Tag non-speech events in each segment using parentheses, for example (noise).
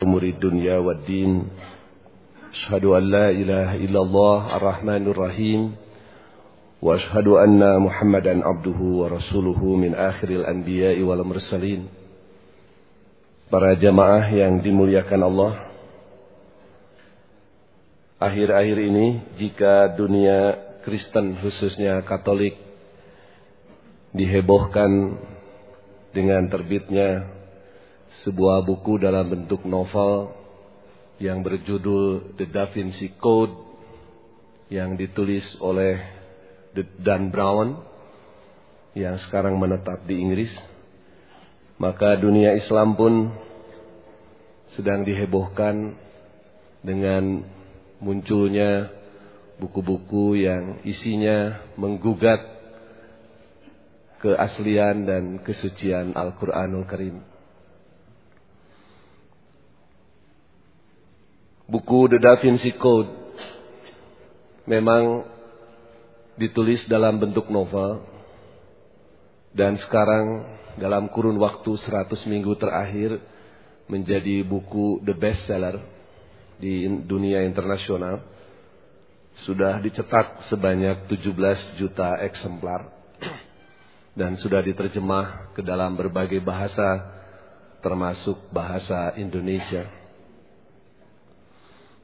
أمور الدنيا والدين أشهد أن لا إله إلا الله الرحمن الرحيم وأشهد أن محمدا عبده ورسوله من آخر الأنبياء والمرسلين Para jamaah yang dimuliakan Allah Akhir-akhir ini jika dunia Kristen khususnya Katolik Dihebohkan dengan terbitnya sebuah buku dalam bentuk novel yang berjudul The Da Vinci Code yang ditulis oleh Dan Brown yang sekarang menetap di Inggris. Maka dunia Islam pun sedang dihebohkan dengan munculnya buku-buku yang isinya menggugat keaslian dan kesucian Al-Quranul Karim. Buku The Da Vinci Code memang ditulis dalam bentuk novel dan sekarang dalam kurun waktu 100 minggu terakhir menjadi buku the best seller di dunia internasional sudah dicetak sebanyak 17 juta eksemplar (clears throat) dan sudah diterjemah ke dalam berbagai bahasa termasuk bahasa Indonesia.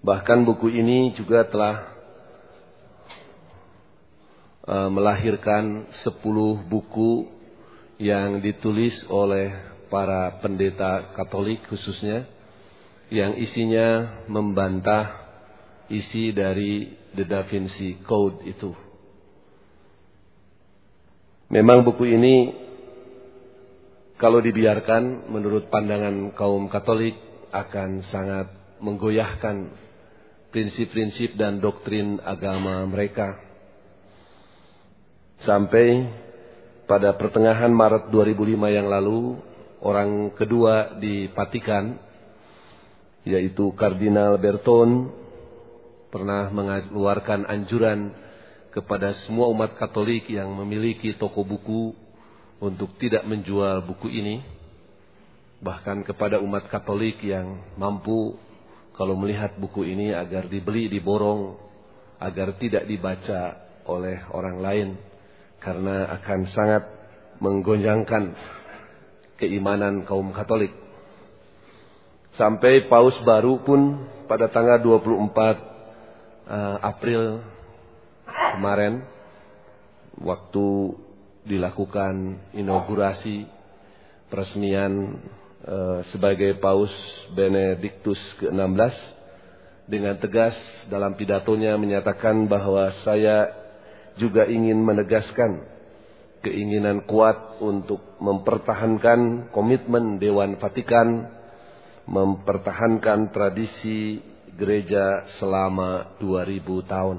Bahkan buku ini juga telah uh, melahirkan sepuluh buku yang ditulis oleh para pendeta Katolik khususnya yang isinya membantah isi dari The Da Vinci Code itu. Memang buku ini kalau dibiarkan menurut pandangan kaum Katolik akan sangat menggoyahkan prinsip-prinsip dan doktrin agama mereka. Sampai pada pertengahan Maret 2005 yang lalu, orang kedua di Vatikan, yaitu Kardinal Berton, pernah mengeluarkan anjuran kepada semua umat Katolik yang memiliki toko buku untuk tidak menjual buku ini, bahkan kepada umat Katolik yang mampu kalau melihat buku ini agar dibeli, diborong, agar tidak dibaca oleh orang lain. Karena akan sangat menggonjangkan keimanan kaum katolik. Sampai paus baru pun pada tanggal 24 eh, April kemarin, waktu dilakukan inaugurasi peresmian sebagai Paus Benediktus ke-16 dengan tegas dalam pidatonya menyatakan bahwa saya juga ingin menegaskan keinginan kuat untuk mempertahankan komitmen Dewan Vatikan mempertahankan tradisi gereja selama 2000 tahun.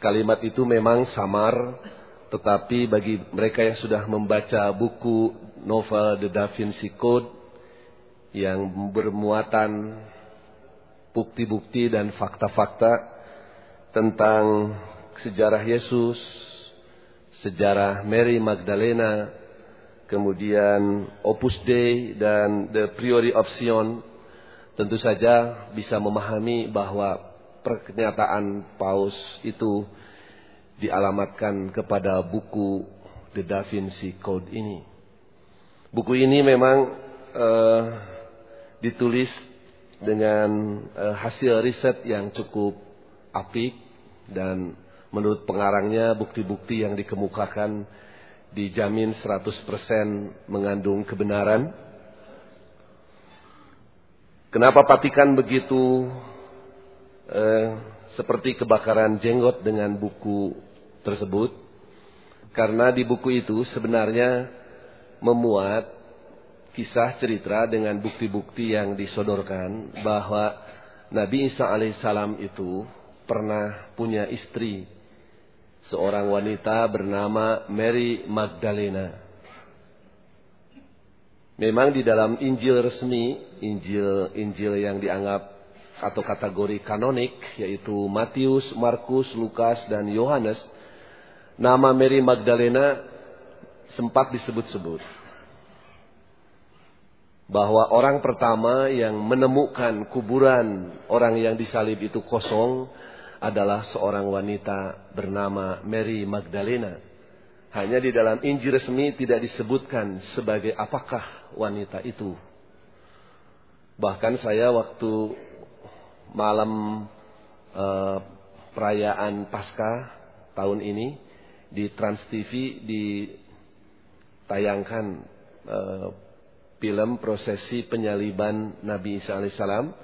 Kalimat itu memang samar tetapi bagi mereka yang sudah membaca buku novel The Da Vinci Code yang bermuatan bukti-bukti dan fakta-fakta tentang sejarah Yesus, sejarah Mary Magdalena, kemudian Opus Dei dan The Priori of Sion, tentu saja bisa memahami bahwa pernyataan Paus itu dialamatkan kepada buku The Da Vinci Code ini. Buku ini memang uh, ditulis dengan uh, hasil riset yang cukup apik dan menurut pengarangnya bukti-bukti yang dikemukakan dijamin 100% mengandung kebenaran. Kenapa Patikan begitu uh, seperti kebakaran jenggot dengan buku tersebut karena di buku itu sebenarnya memuat kisah cerita dengan bukti-bukti yang disodorkan bahwa Nabi Isa alaihissalam itu pernah punya istri seorang wanita bernama Mary Magdalena. Memang di dalam Injil resmi, Injil Injil yang dianggap atau kategori kanonik yaitu Matius, Markus, Lukas dan Yohanes nama Mary Magdalena sempat disebut-sebut. bahwa orang pertama yang menemukan kuburan orang yang disalib itu kosong adalah seorang wanita bernama Mary Magdalena. Hanya di dalam Injil resmi tidak disebutkan sebagai apakah wanita itu. Bahkan saya waktu malam uh, perayaan Paskah tahun ini di Trans TV ditayangkan uh, film prosesi penyaliban Nabi Isa alaihissalam.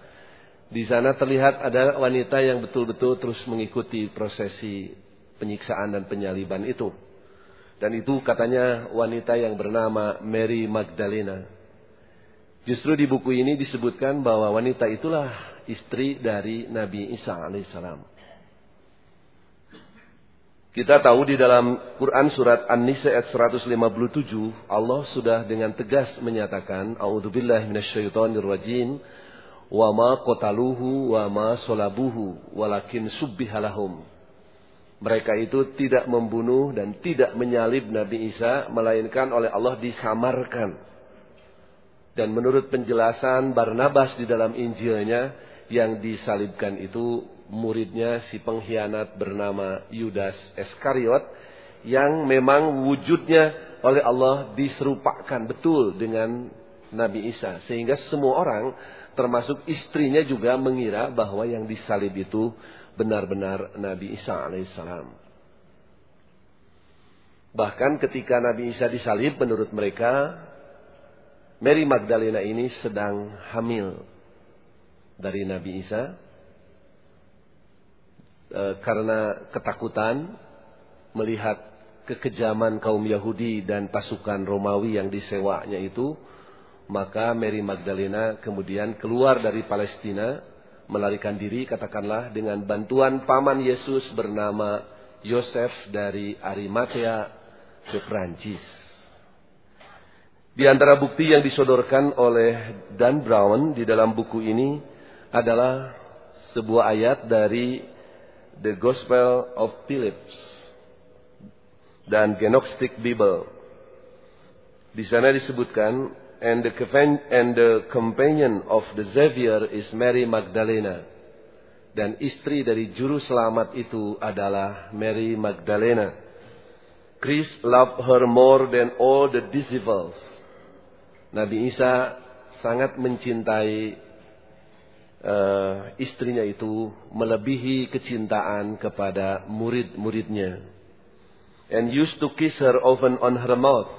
Di sana terlihat ada wanita yang betul-betul terus mengikuti prosesi penyiksaan dan penyaliban itu. Dan itu katanya wanita yang bernama Mary Magdalena. Justru di buku ini disebutkan bahwa wanita itulah istri dari Nabi Isa alaihissalam. Kita tahu di dalam Quran surat An-Nisa ayat 157 Allah sudah dengan tegas menyatakan A'udzubillahi minasyaitonirrajim wa ma qataluhu wa ma solabuhu walakin subbihalahum Mereka itu tidak membunuh dan tidak menyalib Nabi Isa melainkan oleh Allah disamarkan. Dan menurut penjelasan Barnabas di dalam Injilnya yang disalibkan itu muridnya si pengkhianat bernama Yudas Eskariot yang memang wujudnya oleh Allah diserupakan betul dengan Nabi Isa sehingga semua orang termasuk istrinya juga mengira bahwa yang disalib itu benar-benar Nabi Isa alaihissalam. Bahkan ketika Nabi Isa disalib menurut mereka Mary Magdalena ini sedang hamil dari Nabi Isa e, karena ketakutan melihat kekejaman kaum Yahudi dan pasukan Romawi yang disewanya itu, maka Mary Magdalena kemudian keluar dari Palestina, melarikan diri katakanlah dengan bantuan paman Yesus bernama Yosef dari Arimatea ke Prancis. Di antara bukti yang disodorkan oleh Dan Brown di dalam buku ini adalah sebuah ayat dari The Gospel of Phillips dan Gnostic Bible. Di sana disebutkan and the, and the companion of the Xavier is Mary Magdalena. Dan istri dari juru selamat itu adalah Mary Magdalena. Chris loved her more than all the disciples. Nabi Isa sangat mencintai uh, istrinya itu melebihi kecintaan kepada murid-muridnya. And used to kiss her often on her mouth.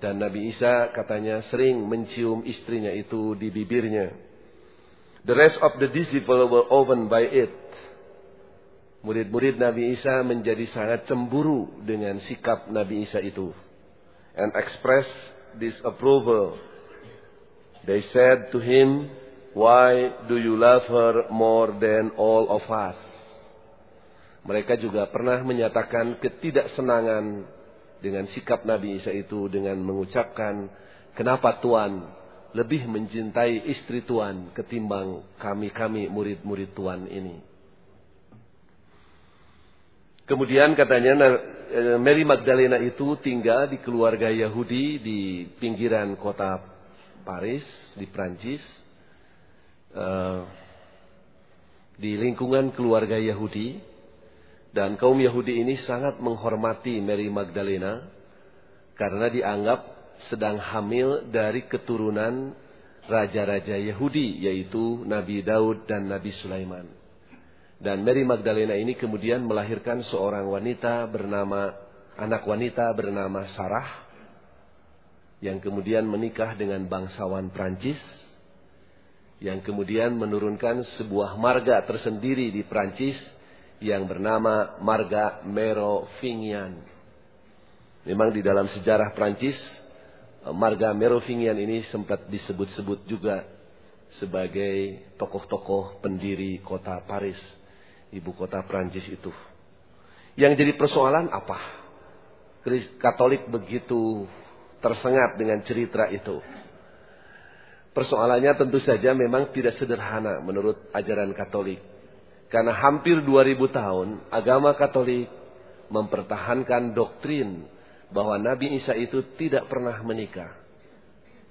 Dan Nabi Isa katanya sering mencium istrinya itu di bibirnya. The rest of the disciples were often by it. Murid-murid Nabi Isa menjadi sangat cemburu dengan sikap Nabi Isa itu. And express disapproval. They said to him, Why do you love her more than all of us? Mereka juga pernah menyatakan ketidaksenangan dengan sikap Nabi Isa itu dengan mengucapkan, kenapa Tuhan lebih mencintai istri Tuhan ketimbang kami-kami murid-murid Tuhan ini. Kemudian katanya eh, Mary Magdalena itu tinggal di keluarga Yahudi di pinggiran kota Paris di Prancis uh, di lingkungan keluarga Yahudi dan kaum Yahudi ini sangat menghormati Mary Magdalena karena dianggap sedang hamil dari keturunan raja-raja Yahudi yaitu Nabi Daud dan Nabi Sulaiman. Dan Mary Magdalena ini kemudian melahirkan seorang wanita bernama anak wanita bernama Sarah yang kemudian menikah dengan bangsawan Prancis yang kemudian menurunkan sebuah marga tersendiri di Prancis yang bernama marga Merovingian. Memang di dalam sejarah Prancis marga Merovingian ini sempat disebut-sebut juga sebagai tokoh-tokoh pendiri kota Paris, ibu kota Prancis itu. Yang jadi persoalan apa? Katolik begitu tersengat dengan cerita itu. Persoalannya tentu saja memang tidak sederhana menurut ajaran Katolik. Karena hampir 2000 tahun agama Katolik mempertahankan doktrin bahwa Nabi Isa itu tidak pernah menikah.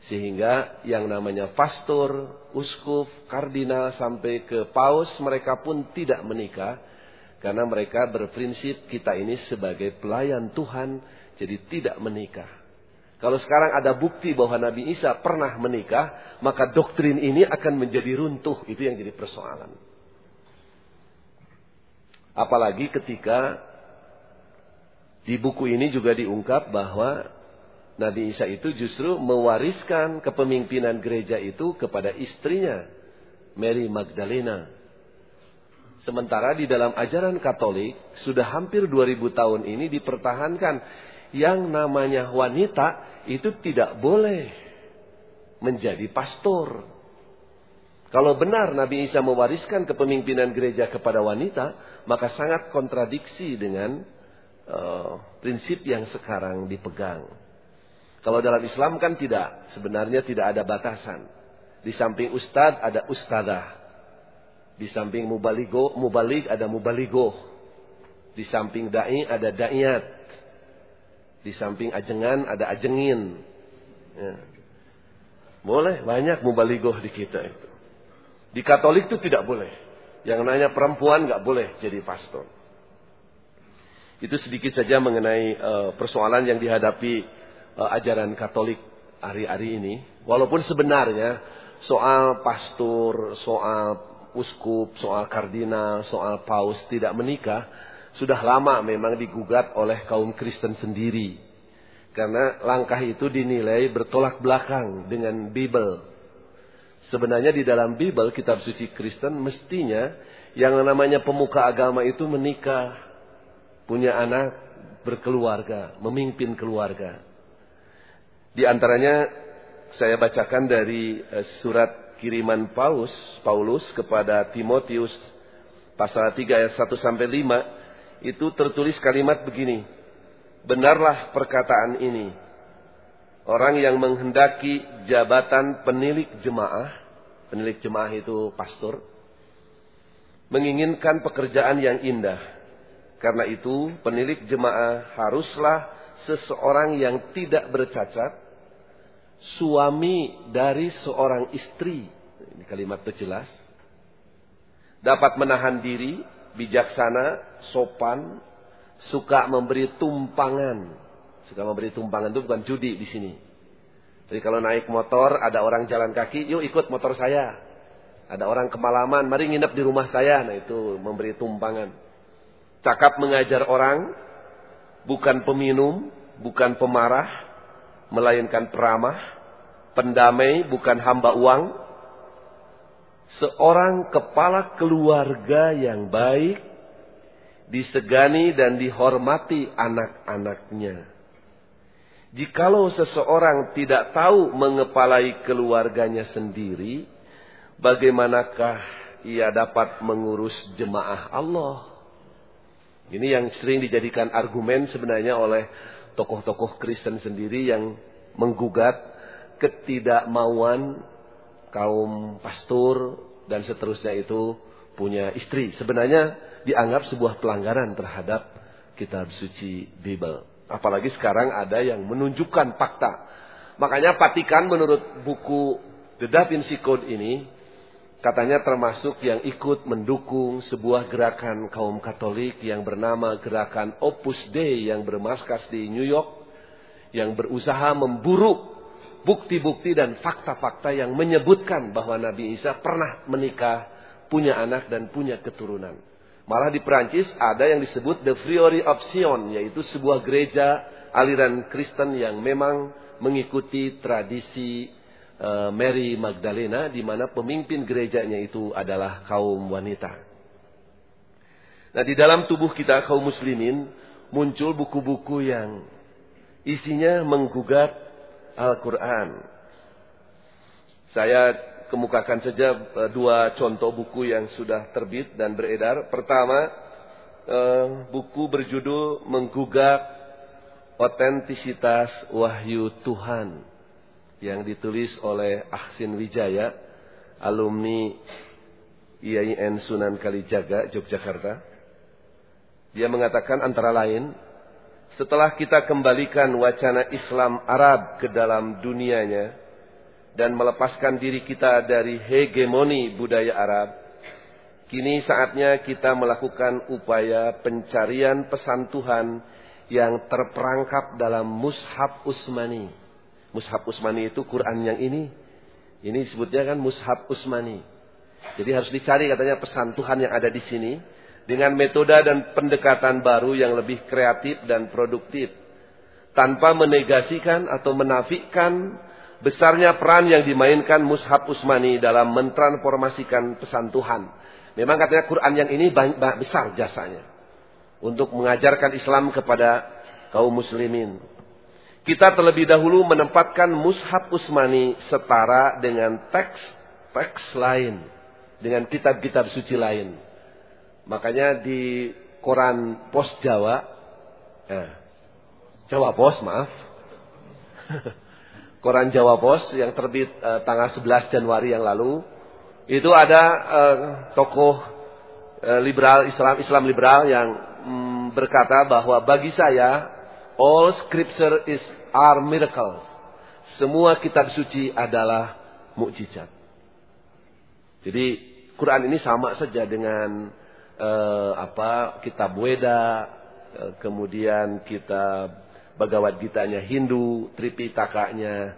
Sehingga yang namanya pastor, uskup, kardinal sampai ke paus mereka pun tidak menikah. Karena mereka berprinsip kita ini sebagai pelayan Tuhan jadi tidak menikah. Kalau sekarang ada bukti bahwa Nabi Isa pernah menikah, maka doktrin ini akan menjadi runtuh. Itu yang jadi persoalan. Apalagi ketika di buku ini juga diungkap bahwa Nabi Isa itu justru mewariskan kepemimpinan gereja itu kepada istrinya, Mary Magdalena. Sementara di dalam ajaran Katolik sudah hampir 2000 tahun ini dipertahankan yang namanya wanita itu tidak boleh menjadi pastor. Kalau benar Nabi Isa mewariskan kepemimpinan gereja kepada wanita, maka sangat kontradiksi dengan uh, prinsip yang sekarang dipegang. Kalau dalam Islam kan tidak, sebenarnya tidak ada batasan. Di samping ustad ada ustadah. Di samping mubaligo, mubalik ada mubaligo. Di samping dai ada da'iyat. Di samping ajengan ada ajengin. Ya. Boleh, banyak mubaligo di kita itu. Di Katolik itu tidak boleh. Yang nanya perempuan nggak boleh jadi pastor. Itu sedikit saja mengenai uh, persoalan yang dihadapi uh, ajaran Katolik hari-hari ini. Walaupun sebenarnya soal pastor, soal uskup, soal kardinal, soal paus tidak menikah sudah lama memang digugat oleh kaum Kristen sendiri. Karena langkah itu dinilai bertolak belakang dengan Bible. Sebenarnya di dalam Bible, kitab suci Kristen, mestinya yang namanya pemuka agama itu menikah, punya anak, berkeluarga, memimpin keluarga. Di antaranya saya bacakan dari eh, surat kiriman Paulus, Paulus kepada Timotius pasal 3 ayat 1 sampai 5 itu tertulis kalimat begini. Benarlah perkataan ini. Orang yang menghendaki jabatan penilik jemaah, penilik jemaah itu pastor, menginginkan pekerjaan yang indah. Karena itu, penilik jemaah haruslah seseorang yang tidak bercacat, suami dari seorang istri. Ini kalimat itu jelas. Dapat menahan diri, bijaksana, sopan, suka memberi tumpangan. Suka memberi tumpangan itu bukan judi di sini. Jadi kalau naik motor, ada orang jalan kaki, yuk ikut motor saya. Ada orang kemalaman, mari nginep di rumah saya. Nah itu memberi tumpangan. Cakap mengajar orang, bukan peminum, bukan pemarah, melainkan peramah, pendamai, bukan hamba uang, seorang kepala keluarga yang baik, disegani dan dihormati anak-anaknya. Jikalau seseorang tidak tahu mengepalai keluarganya sendiri, bagaimanakah ia dapat mengurus jemaah Allah? Ini yang sering dijadikan argumen sebenarnya oleh tokoh-tokoh Kristen sendiri yang menggugat ketidakmauan kaum pastor dan seterusnya itu punya istri. Sebenarnya dianggap sebuah pelanggaran terhadap kitab suci Bible. Apalagi sekarang ada yang menunjukkan fakta. Makanya Vatikan menurut buku The Da Vinci Code ini katanya termasuk yang ikut mendukung sebuah gerakan kaum Katolik yang bernama Gerakan Opus Dei yang bermarkas di New York yang berusaha memburu bukti-bukti dan fakta-fakta yang menyebutkan bahwa Nabi Isa pernah menikah, punya anak dan punya keturunan. Malah di Perancis ada yang disebut The Friary of Sion, yaitu sebuah gereja aliran Kristen yang memang mengikuti tradisi Eh, Mary Magdalena di mana pemimpin gerejanya itu adalah kaum wanita. Nah, di dalam tubuh kita kaum muslimin muncul buku-buku yang isinya menggugat Al-Qur'an. Saya kemukakan saja eh, dua contoh buku yang sudah terbit dan beredar. Pertama, eh, buku berjudul Menggugat Otentisitas Wahyu Tuhan yang ditulis oleh Ahsin Wijaya, alumni IAIN Sunan Kalijaga, Yogyakarta. Dia mengatakan antara lain, setelah kita kembalikan wacana Islam Arab ke dalam dunianya, dan melepaskan diri kita dari hegemoni budaya Arab, kini saatnya kita melakukan upaya pencarian pesan Tuhan yang terperangkap dalam Mushaf Usmani. Mushaf Usmani itu Quran yang ini. Ini disebutnya kan Mushaf Usmani. Jadi harus dicari katanya pesan Tuhan yang ada di sini dengan metode dan pendekatan baru yang lebih kreatif dan produktif tanpa menegasikan atau menafikan besarnya peran yang dimainkan Mushab Usmani dalam mentransformasikan pesan Tuhan. Memang katanya Quran yang ini banyak, besar jasanya. Untuk mengajarkan Islam kepada kaum muslimin. Kita terlebih dahulu menempatkan Mushab Usmani setara dengan teks-teks lain. Dengan kitab-kitab suci lain. Makanya di koran pos Jawa. Eh, Jawa Pos maaf. (laughs) koran Jawa Pos yang terbit uh, tanggal 11 Januari yang lalu itu ada uh, tokoh uh, liberal Islam Islam liberal yang um, berkata bahwa bagi saya all scripture is are miracles. Semua kitab suci adalah mukjizat. Jadi Quran ini sama saja dengan uh, apa kitab Weda, uh, kemudian kitab Bhagavad Gita-nya Hindu, Tripitaka-nya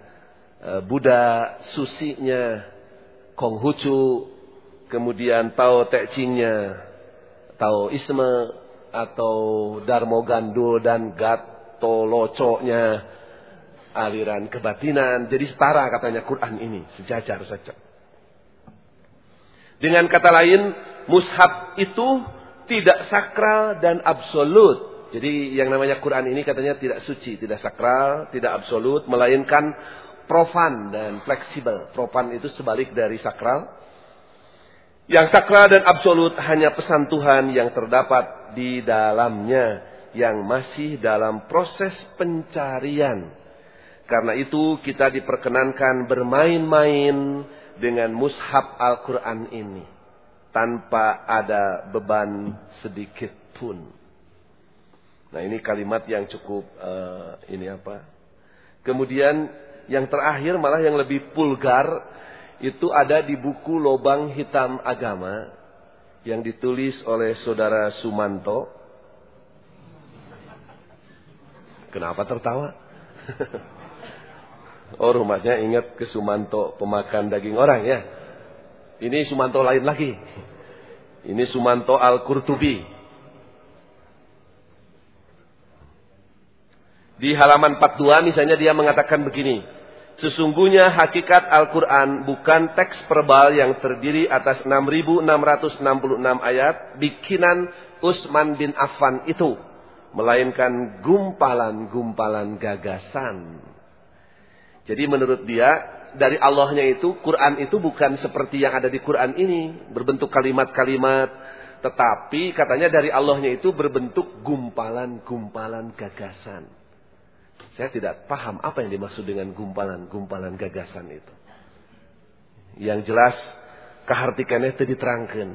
eh, Buddha, Susi-nya Konghucu, kemudian Tao Te Ching-nya Taoisme atau Darmo Gandul dan Gatoloco-nya aliran kebatinan. Jadi setara katanya Quran ini, sejajar saja. Dengan kata lain, mushab itu tidak sakral dan absolut. Jadi yang namanya Quran ini katanya tidak suci, tidak sakral, tidak absolut, melainkan profan dan fleksibel. Profan itu sebalik dari sakral. Yang sakral dan absolut hanya pesan Tuhan yang terdapat di dalamnya yang masih dalam proses pencarian. Karena itu kita diperkenankan bermain-main dengan mushab Al-Quran ini. Tanpa ada beban sedikit pun. Nah ini kalimat yang cukup uh, ini apa? Kemudian yang terakhir malah yang lebih pulgar itu ada di buku Lobang Hitam Agama yang ditulis oleh saudara Sumanto. Kenapa tertawa? (laughs) oh rumahnya ingat ke Sumanto pemakan daging orang ya. Ini Sumanto lain lagi. Ini Sumanto Al-Qurtubi. Di halaman 42 misalnya dia mengatakan begini. Sesungguhnya hakikat Al-Quran bukan teks verbal yang terdiri atas 6.666 ayat bikinan Usman bin Affan itu. Melainkan gumpalan-gumpalan gagasan. Jadi menurut dia, dari Allahnya itu, Quran itu bukan seperti yang ada di Quran ini. Berbentuk kalimat-kalimat. Tetapi katanya dari Allahnya itu berbentuk gumpalan-gumpalan gagasan. Saya tidak paham apa yang dimaksud dengan gumpalan-gumpalan gagasan itu. Yang jelas kehartikannya itu diterangkan.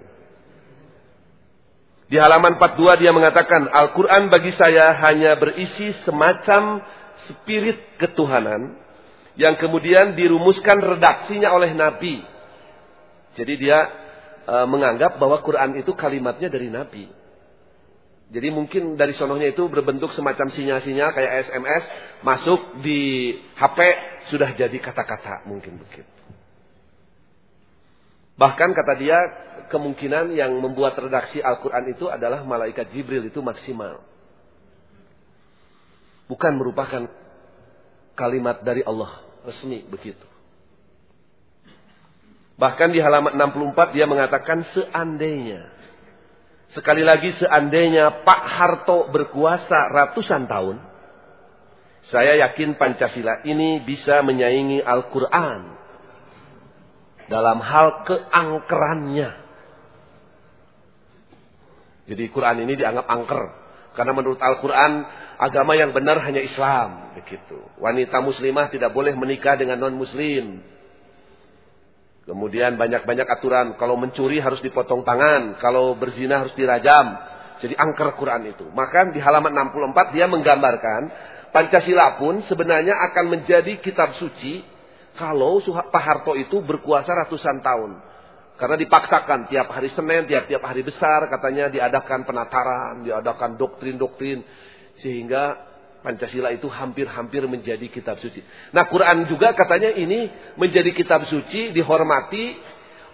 Di halaman 42 dia mengatakan, Al-Quran bagi saya hanya berisi semacam spirit ketuhanan yang kemudian dirumuskan redaksinya oleh Nabi. Jadi dia e, menganggap bahwa Quran itu kalimatnya dari Nabi. Jadi mungkin dari sononya itu berbentuk semacam sinyal-sinyal kayak SMS masuk di HP sudah jadi kata-kata mungkin begitu. Bahkan kata dia kemungkinan yang membuat redaksi Al-Quran itu adalah malaikat Jibril itu maksimal. Bukan merupakan kalimat dari Allah resmi begitu. Bahkan di halaman 64 dia mengatakan seandainya Sekali lagi seandainya Pak Harto berkuasa ratusan tahun, saya yakin Pancasila ini bisa menyaingi Al-Quran dalam hal keangkerannya. Jadi Quran ini dianggap angker. Karena menurut Al-Quran agama yang benar hanya Islam. Begitu. Wanita muslimah tidak boleh menikah dengan non-muslim. Kemudian banyak-banyak aturan. Kalau mencuri harus dipotong tangan. Kalau berzina harus dirajam. Jadi angker Quran itu. Maka di halaman 64 dia menggambarkan. Pancasila pun sebenarnya akan menjadi kitab suci. kalau Pak Harto itu berkuasa ratusan tahun. Karena dipaksakan tiap hari Senin, tiap-tiap hari besar katanya diadakan penataran, diadakan doktrin-doktrin. Sehingga Pancasila itu hampir-hampir menjadi kitab suci. Nah Quran juga katanya ini menjadi kitab suci, dihormati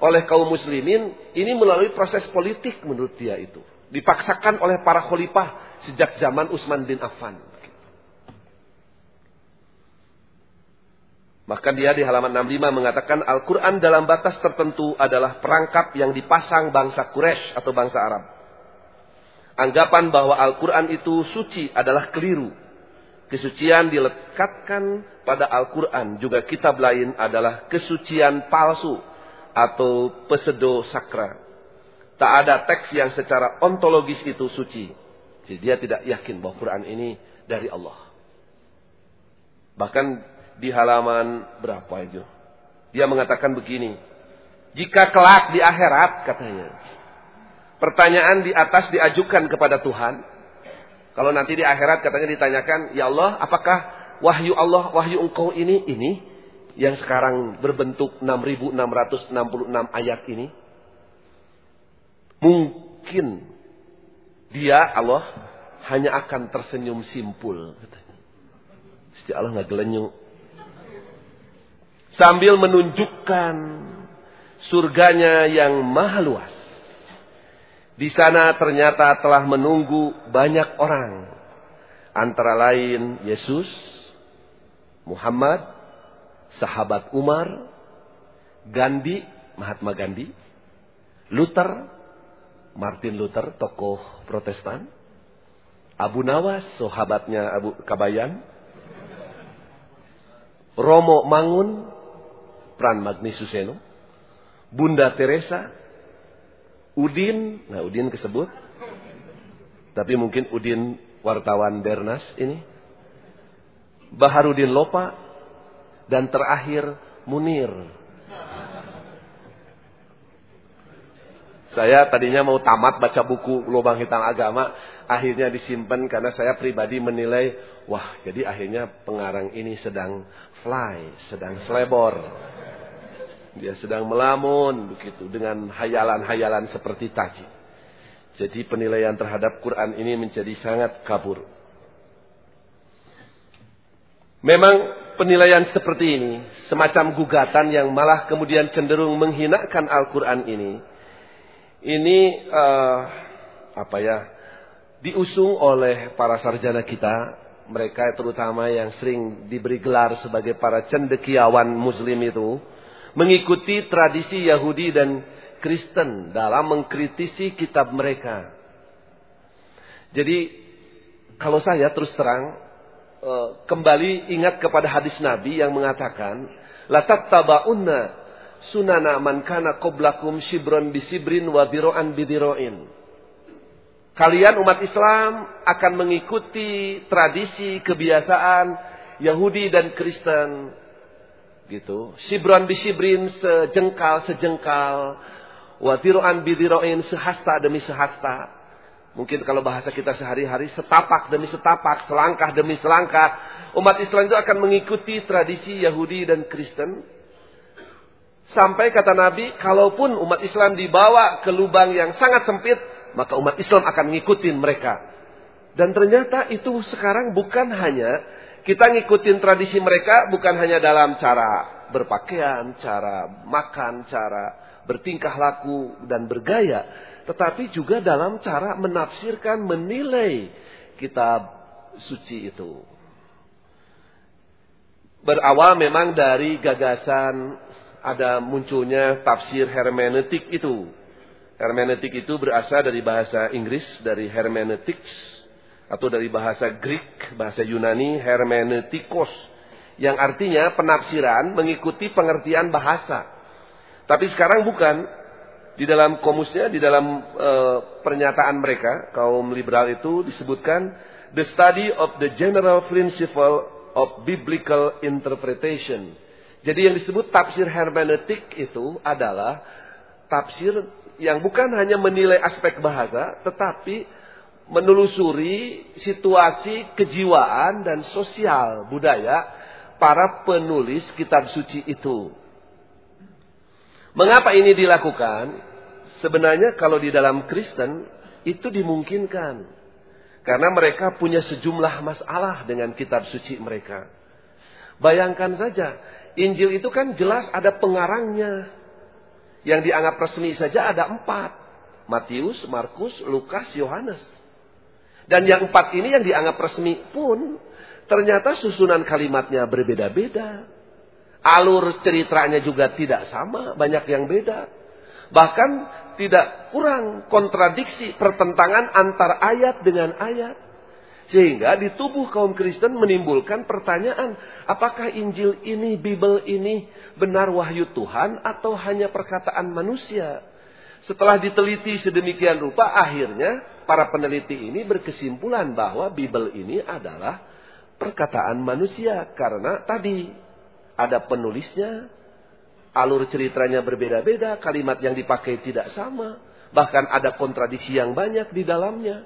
oleh kaum muslimin. Ini melalui proses politik menurut dia itu. Dipaksakan oleh para khalifah sejak zaman Utsman bin Affan. Maka dia di halaman 65 mengatakan Al-Quran dalam batas tertentu adalah perangkap yang dipasang bangsa Quraisy atau bangsa Arab. Anggapan bahwa Al-Quran itu suci adalah keliru. Kesucian dilekatkan pada Al-Quran. Juga kitab lain adalah kesucian palsu atau pesedo sakra. Tak ada teks yang secara ontologis itu suci. Jadi dia tidak yakin bahwa Quran ini dari Allah. Bahkan di halaman berapa itu. Dia mengatakan begini. Jika kelak di akhirat katanya. Pertanyaan di atas diajukan kepada Tuhan. Kalau nanti di akhirat katanya ditanyakan. Ya Allah apakah wahyu Allah, wahyu engkau ini, ini. Yang sekarang berbentuk 6666 ayat ini. Mungkin dia Allah hanya akan tersenyum simpul. Setiap Allah nggak gelenyuk sambil menunjukkan surganya yang maha luas. Di sana ternyata telah menunggu banyak orang. Antara lain Yesus, Muhammad, sahabat Umar, Gandhi, Mahatma Gandhi, Luther, Martin Luther, tokoh protestan, Abu Nawas, sahabatnya Abu Kabayan, Romo Mangun, Pran Magni Suseno, Bunda Teresa, Udin, nah Udin kesebut, tapi mungkin Udin wartawan Bernas ini, Baharudin Lopa, dan terakhir Munir. Saya tadinya mau tamat baca buku Lubang Hitam Agama, akhirnya disimpan karena saya pribadi menilai, wah jadi akhirnya pengarang ini sedang fly, sedang selebor. Dia sedang melamun begitu dengan hayalan-hayalan seperti tadi. Jadi penilaian terhadap Quran ini menjadi sangat kabur. Memang penilaian seperti ini, semacam gugatan yang malah kemudian cenderung menghinakan Al-Quran ini, ini uh, apa ya, diusung oleh para sarjana kita, mereka terutama yang sering diberi gelar sebagai para cendekiawan Muslim itu, mengikuti tradisi Yahudi dan Kristen dalam mengkritisi kitab mereka. Jadi kalau saya terus terang eh, kembali ingat kepada hadis Nabi yang mengatakan latat tabaunna sunana man kana shibron bisibrin wa diro'an bidiro'in. Kalian umat Islam akan mengikuti tradisi kebiasaan Yahudi dan Kristen gitu. Sibron bisibrin sejengkal sejengkal. Watiroan bidiroin sehasta demi sehasta. Mungkin kalau bahasa kita sehari-hari setapak demi setapak, selangkah demi selangkah. Umat Islam itu akan mengikuti tradisi Yahudi dan Kristen. Sampai kata Nabi, kalaupun umat Islam dibawa ke lubang yang sangat sempit, maka umat Islam akan mengikuti mereka. Dan ternyata itu sekarang bukan hanya kita ngikutin tradisi mereka bukan hanya dalam cara berpakaian, cara makan, cara bertingkah laku dan bergaya, tetapi juga dalam cara menafsirkan, menilai kitab suci itu. Berawal memang dari gagasan ada munculnya tafsir hermeneutik itu. Hermeneutik itu berasal dari bahasa Inggris, dari hermeneutics, atau dari bahasa Greek, bahasa Yunani hermeneutikos yang artinya penafsiran mengikuti pengertian bahasa. Tapi sekarang bukan di dalam komusnya, di dalam e, pernyataan mereka kaum liberal itu disebutkan the study of the general principle of biblical interpretation. Jadi yang disebut tafsir hermeneutik itu adalah tafsir yang bukan hanya menilai aspek bahasa, tetapi menelusuri situasi kejiwaan dan sosial budaya para penulis kitab suci itu. Mengapa ini dilakukan? Sebenarnya kalau di dalam Kristen itu dimungkinkan. Karena mereka punya sejumlah masalah dengan kitab suci mereka. Bayangkan saja, Injil itu kan jelas ada pengarangnya. Yang dianggap resmi saja ada empat. Matius, Markus, Lukas, Yohanes. Dan yang empat ini yang dianggap resmi pun ternyata susunan kalimatnya berbeda-beda. Alur ceritanya juga tidak sama, banyak yang beda. Bahkan tidak kurang kontradiksi pertentangan antar ayat dengan ayat. Sehingga di tubuh kaum Kristen menimbulkan pertanyaan, apakah Injil ini, Bible ini benar wahyu Tuhan atau hanya perkataan manusia? Setelah diteliti sedemikian rupa, akhirnya para peneliti ini berkesimpulan bahwa Bible ini adalah perkataan manusia. Karena tadi ada penulisnya, alur ceritanya berbeda-beda, kalimat yang dipakai tidak sama, bahkan ada kontradiksi yang banyak di dalamnya.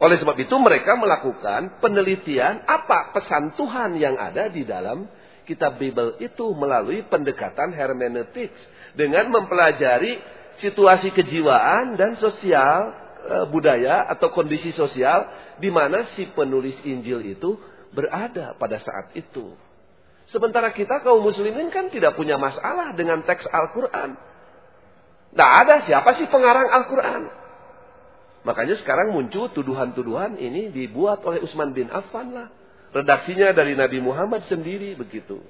Oleh sebab itu mereka melakukan penelitian apa pesan Tuhan yang ada di dalam kitab Bible itu melalui pendekatan hermeneutics dengan mempelajari situasi kejiwaan dan sosial budaya atau kondisi sosial di mana si penulis Injil itu berada pada saat itu. Sementara kita kaum muslimin kan tidak punya masalah dengan teks Al-Quran. Tidak ada siapa sih pengarang Al-Quran. Makanya sekarang muncul tuduhan-tuduhan ini dibuat oleh Utsman bin Affan lah. Redaksinya dari Nabi Muhammad sendiri begitu.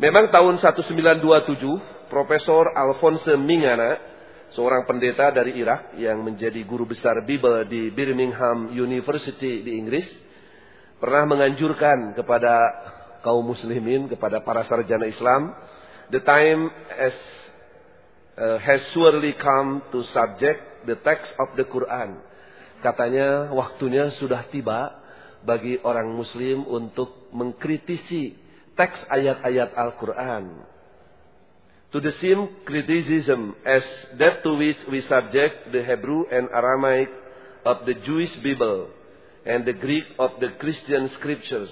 Memang tahun 1927, Profesor Alphonse Mingana, seorang pendeta dari Irak yang menjadi guru besar Bible di Birmingham University di Inggris, pernah menganjurkan kepada kaum muslimin, kepada para sarjana Islam, the time as uh, has surely come to subject the text of the Quran. Katanya waktunya sudah tiba bagi orang muslim untuk mengkritisi teks ayat-ayat Al-Quran. To the same criticism as that to which we subject the Hebrew and Aramaic of the Jewish Bible and the Greek of the Christian scriptures.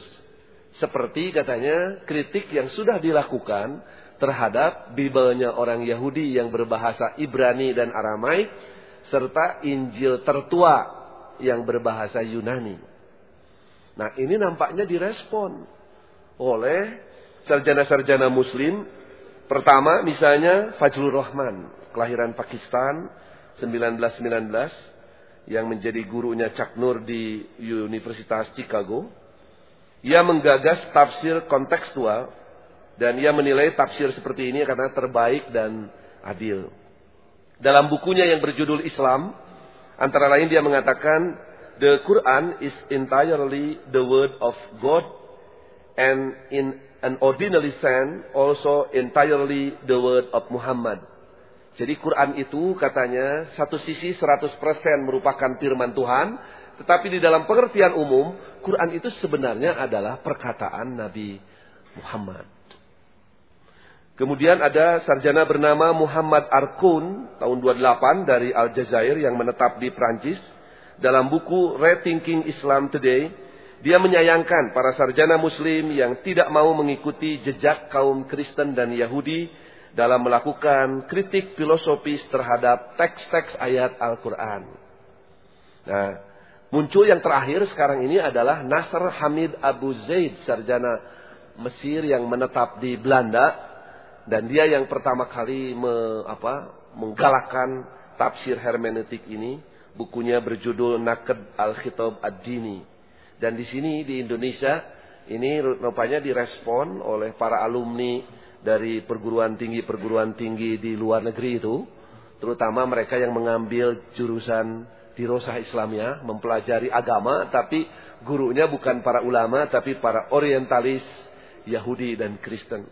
Seperti katanya kritik yang sudah dilakukan terhadap Biblenya orang Yahudi yang berbahasa Ibrani dan Aramaik serta Injil tertua yang berbahasa Yunani. Nah, ini nampaknya direspon oleh sarjana-sarjana muslim. Pertama misalnya Fajrul Rahman, kelahiran Pakistan 1919 yang menjadi gurunya Cak Nur di Universitas Chicago. Ia menggagas tafsir kontekstual dan ia menilai tafsir seperti ini karena terbaik dan adil. Dalam bukunya yang berjudul Islam, antara lain dia mengatakan, The Quran is entirely the word of God and in an ordinary sense also entirely the word of Muhammad. Jadi Quran itu katanya satu sisi 100% merupakan firman Tuhan, tetapi di dalam pengertian umum, Quran itu sebenarnya adalah perkataan Nabi Muhammad. Kemudian ada sarjana bernama Muhammad Arkun tahun 28 dari Aljazair yang menetap di Prancis. Dalam buku Rethinking Islam Today, dia menyayangkan para sarjana muslim yang tidak mau mengikuti jejak kaum Kristen dan Yahudi dalam melakukan kritik filosofis terhadap teks-teks ayat Al-Quran. Nah, muncul yang terakhir sekarang ini adalah Nasr Hamid Abu Zaid, sarjana Mesir yang menetap di Belanda dan dia yang pertama kali me, apa, menggalakkan tafsir hermeneutik ini. Bukunya berjudul Naked Al-Khitab Ad-Dini. Dan di sini di Indonesia ini rupanya direspon oleh para alumni dari perguruan tinggi-perguruan tinggi di luar negeri itu. Terutama mereka yang mengambil jurusan di Rosah Islamnya, mempelajari agama, tapi gurunya bukan para ulama, tapi para orientalis Yahudi dan Kristen.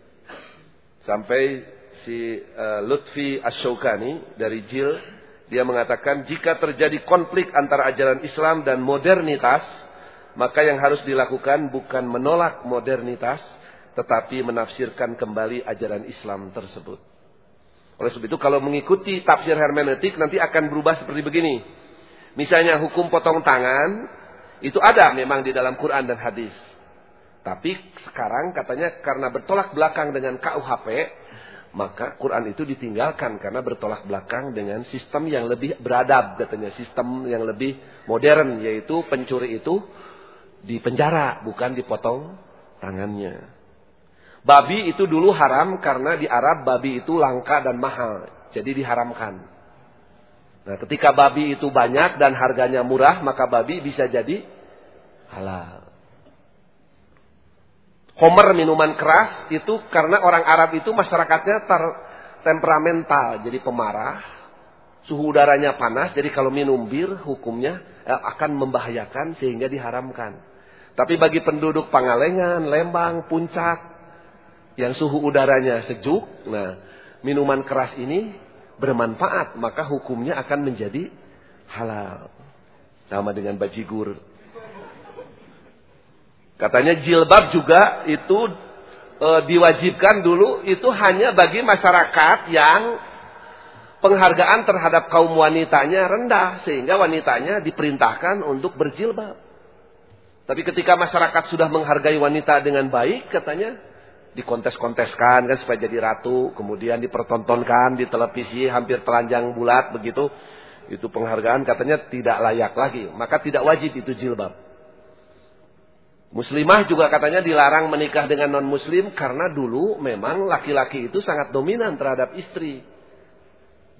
Sampai si uh, Lutfi Ashokani dari JIL dia mengatakan jika terjadi konflik antara ajaran Islam dan modernitas, maka yang harus dilakukan bukan menolak modernitas, tetapi menafsirkan kembali ajaran Islam tersebut. Oleh sebab itu kalau mengikuti tafsir hermeneutik nanti akan berubah seperti begini. Misalnya hukum potong tangan itu ada memang di dalam Quran dan hadis. Tapi sekarang katanya karena bertolak belakang dengan KUHP, maka Quran itu ditinggalkan karena bertolak belakang dengan sistem yang lebih beradab katanya, sistem yang lebih modern yaitu pencuri itu dipenjara bukan dipotong tangannya. Babi itu dulu haram karena di Arab babi itu langka dan mahal, jadi diharamkan. Nah, ketika babi itu banyak dan harganya murah, maka babi bisa jadi halal. Homer minuman keras itu karena orang Arab itu masyarakatnya ter temperamental, jadi pemarah. Suhu udaranya panas, jadi kalau minum bir hukumnya eh, akan membahayakan sehingga diharamkan. Tapi bagi penduduk Pangalengan, Lembang, Puncak yang suhu udaranya sejuk, nah minuman keras ini bermanfaat, maka hukumnya akan menjadi halal. Sama dengan bajigur. Katanya jilbab juga itu e, diwajibkan dulu itu hanya bagi masyarakat yang penghargaan terhadap kaum wanitanya rendah sehingga wanitanya diperintahkan untuk berjilbab. Tapi ketika masyarakat sudah menghargai wanita dengan baik katanya dikontes-konteskan kan supaya jadi ratu, kemudian dipertontonkan di televisi hampir telanjang bulat begitu. Itu penghargaan katanya tidak layak lagi, maka tidak wajib itu jilbab. Muslimah juga katanya dilarang menikah dengan non-muslim karena dulu memang laki-laki itu sangat dominan terhadap istri.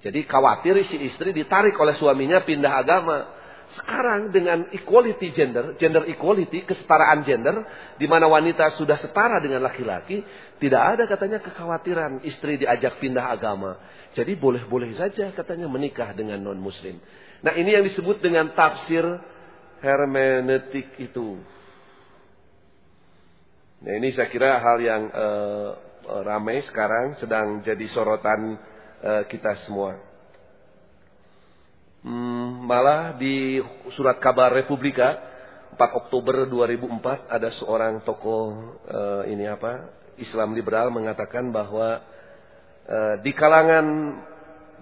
Jadi khawatir si istri ditarik oleh suaminya pindah agama. Sekarang dengan equality gender, gender equality, kesetaraan gender, di mana wanita sudah setara dengan laki-laki, tidak ada katanya kekhawatiran istri diajak pindah agama. Jadi boleh-boleh saja katanya menikah dengan non-muslim. Nah ini yang disebut dengan tafsir hermeneutik itu. Nah ini saya kira hal yang uh, ramai sekarang sedang jadi sorotan uh, kita semua. Hmm, malah di surat kabar Republika 4 Oktober 2004 ada seorang tokoh uh, ini apa Islam liberal mengatakan bahwa uh, di kalangan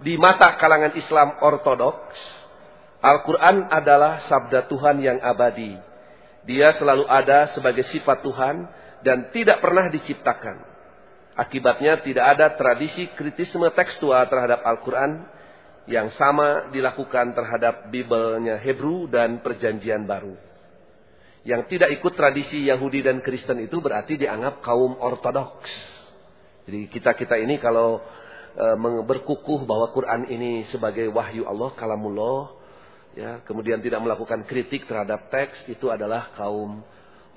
di mata kalangan Islam ortodoks Al-Quran adalah sabda Tuhan yang abadi. Dia selalu ada sebagai sifat Tuhan dan tidak pernah diciptakan. Akibatnya tidak ada tradisi kritisme tekstual terhadap Al-Quran yang sama dilakukan terhadap Bibelnya Hebrew dan Perjanjian Baru. Yang tidak ikut tradisi Yahudi dan Kristen itu berarti dianggap kaum ortodoks. Jadi kita-kita ini kalau e, berkukuh bahwa Quran ini sebagai wahyu Allah, kalamullah, ya, kemudian tidak melakukan kritik terhadap teks, itu adalah kaum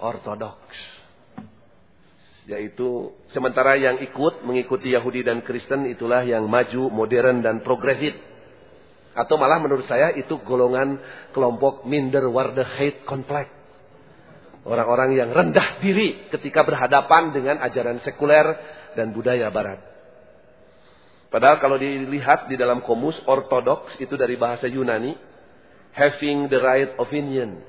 ortodoks yaitu sementara yang ikut mengikuti Yahudi dan Kristen itulah yang maju, modern dan progresif. Atau malah menurut saya itu golongan kelompok minder warde hate complex. Orang-orang yang rendah diri ketika berhadapan dengan ajaran sekuler dan budaya barat. Padahal kalau dilihat di dalam komus ortodoks itu dari bahasa Yunani having the right opinion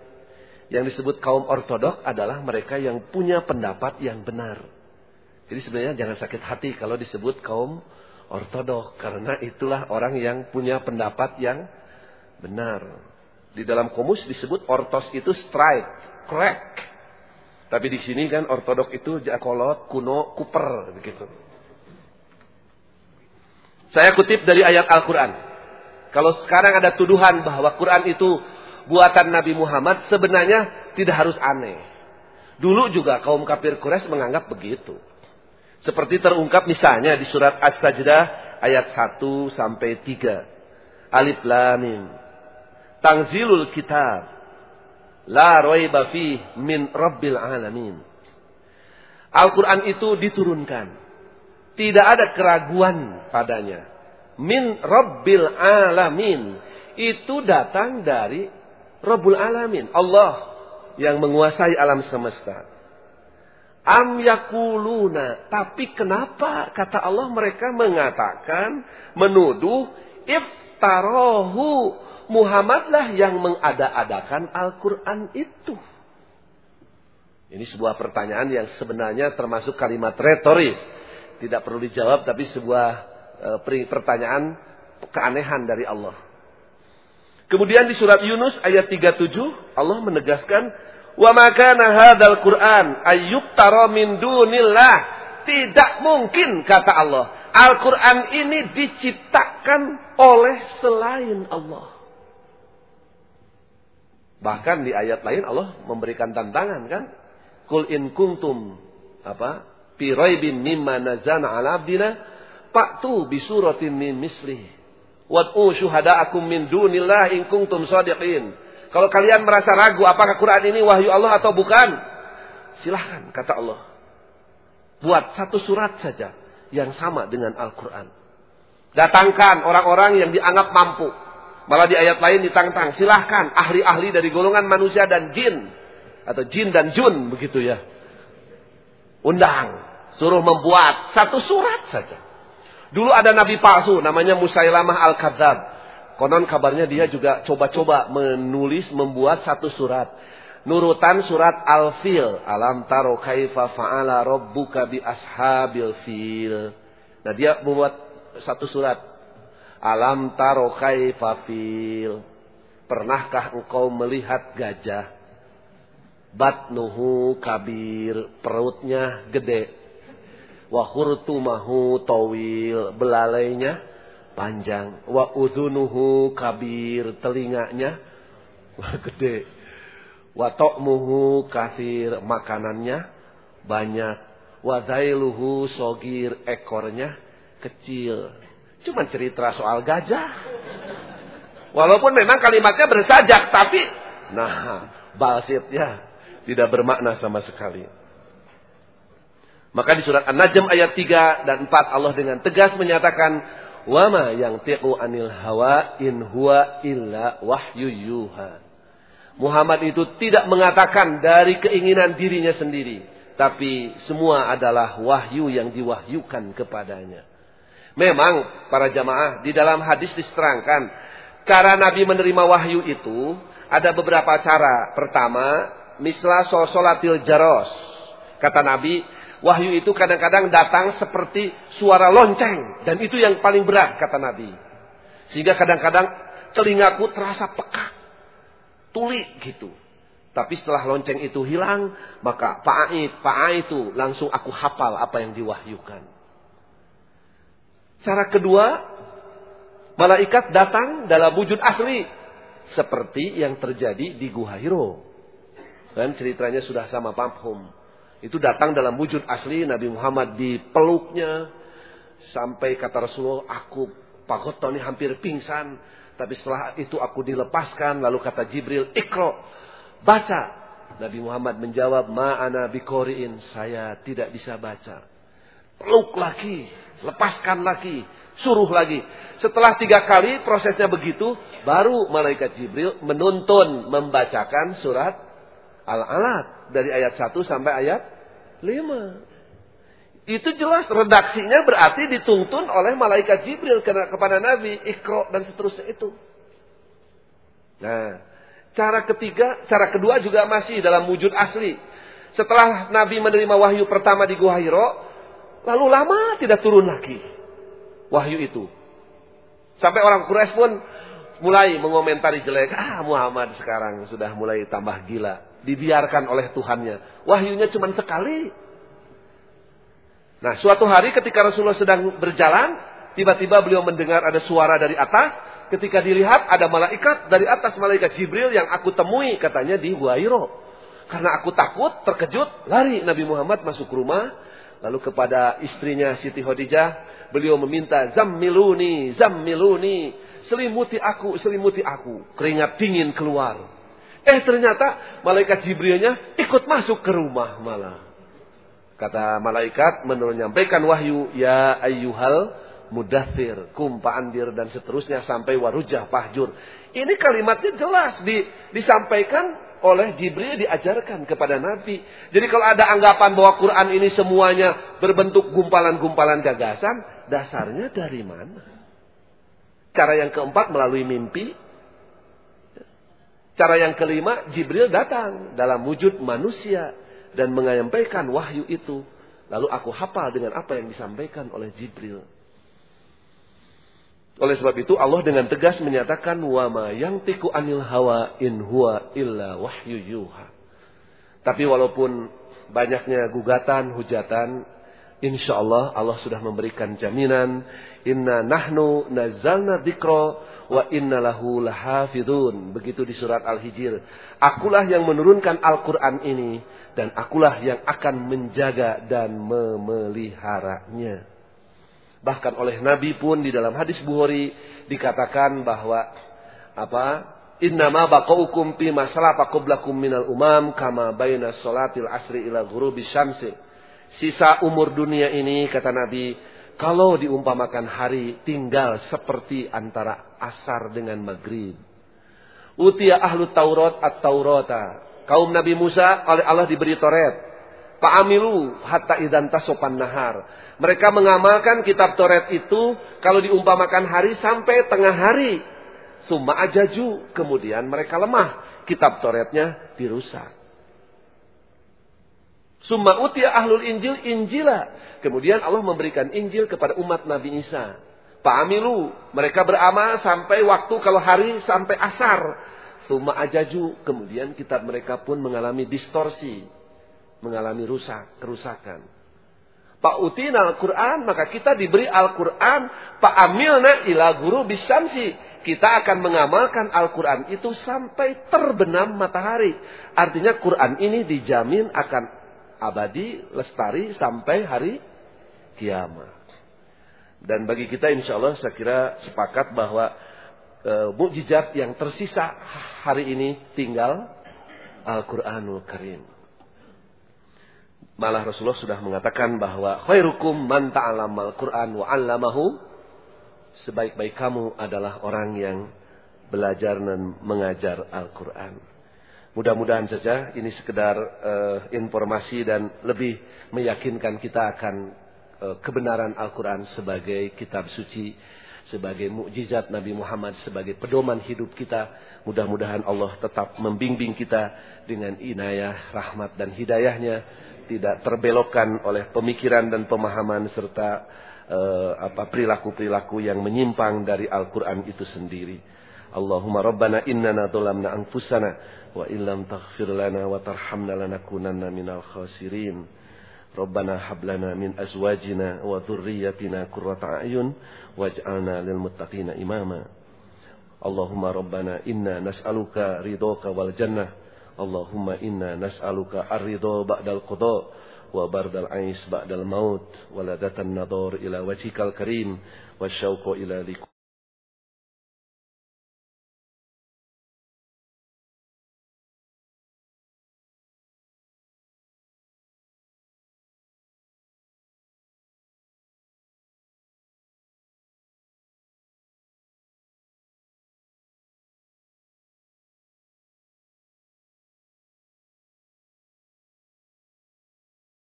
yang disebut kaum ortodok adalah mereka yang punya pendapat yang benar. Jadi sebenarnya jangan sakit hati kalau disebut kaum ortodok. Karena itulah orang yang punya pendapat yang benar. Di dalam komus disebut ortos itu strike, crack. Tapi di sini kan ortodok itu jakolot, kuno, kuper. begitu. Saya kutip dari ayat Al-Quran. Kalau sekarang ada tuduhan bahwa Quran itu buatan Nabi Muhammad sebenarnya tidak harus aneh. Dulu juga kaum kafir Quraisy menganggap begitu. Seperti terungkap misalnya di surat As-Sajdah ayat 1 sampai 3. Alif Lam Mim. Tangzilul kitab. La raiba min rabbil alamin. Al-Quran itu diturunkan. Tidak ada keraguan padanya. Min rabbil alamin. Itu datang dari Rabbul Alamin. Allah yang menguasai alam semesta. Am yakuluna. Tapi kenapa kata Allah mereka mengatakan, menuduh, iftarohu. Muhammadlah yang mengada-adakan Al-Quran itu. Ini sebuah pertanyaan yang sebenarnya termasuk kalimat retoris. Tidak perlu dijawab tapi sebuah e, pertanyaan keanehan dari Allah. Kemudian di surat Yunus ayat 37 Allah menegaskan Wa makana hadzal Qur'an ayyubtara min dunillah. Tidak mungkin kata Allah. Al-Quran ini diciptakan oleh selain Allah. Bahkan di ayat lain Allah memberikan tantangan kan. Kul in kuntum apa? Fi raibin mimma nazana ala abdina fa'tu bi suratin min mislihi. Wad'u syuhada'akum min dunillah in kuntum shadiqin. Kalau kalian merasa ragu apakah Quran ini wahyu Allah atau bukan, silahkan kata Allah. Buat satu surat saja yang sama dengan Al-Quran. Datangkan orang-orang yang dianggap mampu. Malah di ayat lain ditantang, silahkan ahli-ahli dari golongan manusia dan jin. Atau jin dan jun begitu ya. Undang, suruh membuat satu surat saja. Dulu ada nabi palsu namanya Musailamah Al-Kadzab. Konon kabarnya dia juga coba-coba menulis, membuat satu surat. Nurutan surat Al-Fil. Alam taro kaifa fa'ala rabbuka bi ashabil fil. Nah dia membuat satu surat. Alam taro kaifa fil. Pernahkah engkau melihat gajah? Batnuhu kabir. Perutnya gede. Wahurtumahu tawil. Belalainya panjang. Wa udhunuhu kabir, telinganya (laughs) gede. Wa ta'muhu kathir, makanannya banyak. Wa dhailuhu sogir, ekornya kecil. Cuma cerita soal gajah. Walaupun memang kalimatnya bersajak, tapi nah, balsitnya tidak bermakna sama sekali. Maka di surat An-Najm ayat 3 dan 4 Allah dengan tegas menyatakan Wama yang tiqu anil hawa in huwa illa wahyu yuha. Muhammad itu tidak mengatakan dari keinginan dirinya sendiri. Tapi semua adalah wahyu yang diwahyukan kepadanya. Memang para jamaah di dalam hadis diserangkan. Cara Nabi menerima wahyu itu ada beberapa cara. Pertama, misla solatil jaros. Kata Nabi, Wahyu itu kadang-kadang datang seperti suara lonceng. Dan itu yang paling berat kata Nabi. Sehingga kadang-kadang telingaku terasa peka. Tuli gitu. Tapi setelah lonceng itu hilang, maka Pa'ait, Pa'ait itu langsung aku hafal apa yang diwahyukan. Cara kedua, malaikat datang dalam wujud asli. Seperti yang terjadi di Gua Hiro. Dan ceritanya sudah sama pamhum. Itu datang dalam wujud asli Nabi Muhammad di peluknya. Sampai kata Rasulullah, aku Pak ini hampir pingsan. Tapi setelah itu aku dilepaskan. Lalu kata Jibril, ikro, baca. Nabi Muhammad menjawab, ma'ana bikoriin, saya tidak bisa baca. Peluk lagi, lepaskan lagi, suruh lagi. Setelah tiga kali prosesnya begitu, baru malaikat Jibril menuntun membacakan surat Al-Alaq dari ayat 1 sampai ayat 5. Itu jelas redaksinya berarti dituntun oleh malaikat Jibril kepada Nabi, Iqra dan seterusnya itu. Nah, cara ketiga, cara kedua juga masih dalam wujud asli. Setelah Nabi menerima wahyu pertama di Gua Hiro, lalu lama tidak turun lagi wahyu itu. Sampai orang Quraisy pun mulai mengomentari jelek, ah Muhammad sekarang sudah mulai tambah gila dibiarkan oleh Tuhannya. Wahyunya cuma sekali. Nah, suatu hari ketika Rasulullah sedang berjalan, tiba-tiba beliau mendengar ada suara dari atas. Ketika dilihat ada malaikat dari atas malaikat Jibril yang aku temui katanya di Huairo. Karena aku takut, terkejut, lari Nabi Muhammad masuk rumah. Lalu kepada istrinya Siti Khadijah, beliau meminta zammiluni, zammiluni, selimuti aku, selimuti aku. Keringat dingin keluar. Eh ternyata malaikat Jibrilnya ikut masuk ke rumah malah. Kata malaikat menyampaikan wahyu, ya ayyuhal mudathir, kumpa andir dan seterusnya sampai warujah pahjur. Ini kalimatnya jelas di, disampaikan oleh Jibril diajarkan kepada Nabi. Jadi kalau ada anggapan bahwa Quran ini semuanya berbentuk gumpalan-gumpalan gagasan, dasarnya dari mana? Cara yang keempat melalui mimpi, Cara yang kelima, Jibril datang dalam wujud manusia dan menyampaikan wahyu itu. Lalu aku hafal dengan apa yang disampaikan oleh Jibril. Oleh sebab itu Allah dengan tegas menyatakan wama yang tiku anil hawa in huwa illa wahyu yuha. Tapi walaupun banyaknya gugatan, hujatan, insya Allah Allah sudah memberikan jaminan. Inna nahnu nazalna dikro wa inna lahu lahafidun. Begitu di surat Al-Hijr. Akulah yang menurunkan Al-Quran ini. Dan akulah yang akan menjaga dan memeliharanya. Bahkan oleh Nabi pun di dalam hadis Bukhari dikatakan bahwa apa Innama baqaukum fi masalapa qablakum minal umam kama baina salatil asri ila ghurubi syamsi. Sisa umur dunia ini kata Nabi, kalau diumpamakan hari tinggal seperti antara asar dengan maghrib. Utia ahlu Taurat at-Taurata. Kaum Nabi Musa oleh Allah diberi Taurat. Pa'amilu hatta idan tasopan nahar. Mereka mengamalkan kitab Taurat itu kalau diumpamakan hari sampai tengah hari. Summa ajaju. Kemudian mereka lemah. Kitab Toretnya dirusak. Summa utia ahlul injil injila. Kemudian Allah memberikan injil kepada umat Nabi Isa. Pa'amilu. Mereka beramal sampai waktu kalau hari sampai asar. Summa ajaju. Kemudian kitab mereka pun mengalami distorsi. Mengalami rusak, kerusakan. Pak utina Al-Quran, maka kita diberi Al-Quran. Pak amilna ila guru bisamsi kita akan mengamalkan Al-Quran itu sampai terbenam matahari. Artinya Quran ini dijamin akan abadi, lestari sampai hari kiamat. Dan bagi kita insya Allah saya kira sepakat bahwa e, mukjizat yang tersisa hari ini tinggal Al-Quranul Karim. Malah Rasulullah sudah mengatakan bahwa khairukum man ta'alamal Quran wa 'allamahu sebaik-baik kamu adalah orang yang belajar dan mengajar Al-Quran. Mudah-mudahan saja ini sekedar uh, informasi dan lebih meyakinkan kita akan uh, kebenaran Al-Quran sebagai kitab suci, sebagai mukjizat Nabi Muhammad, sebagai pedoman hidup kita. Mudah-mudahan Allah tetap membimbing kita dengan inayah, rahmat dan hidayahnya. Tidak terbelokkan oleh pemikiran dan pemahaman serta uh, apa perilaku-perilaku yang menyimpang dari Al-Qur'an itu sendiri. Allahumma rabbana innana dolamna anfusana wa illam taghfir lana wa tarhamna lanakunanna minal khasirin. Rabbana hablana min azwajina wa dhurriyyatina qurrata a'yun waj'alna lil muttaqina imama. Allahumma rabbana inna nas'aluka ridhoka wal jannah. Allahumma inna nas'aluka ar-ridho ba'dal qada wa bardal ais ba'dal maut wa ladatan nador ila wajhikal karim wa syauqa ila liku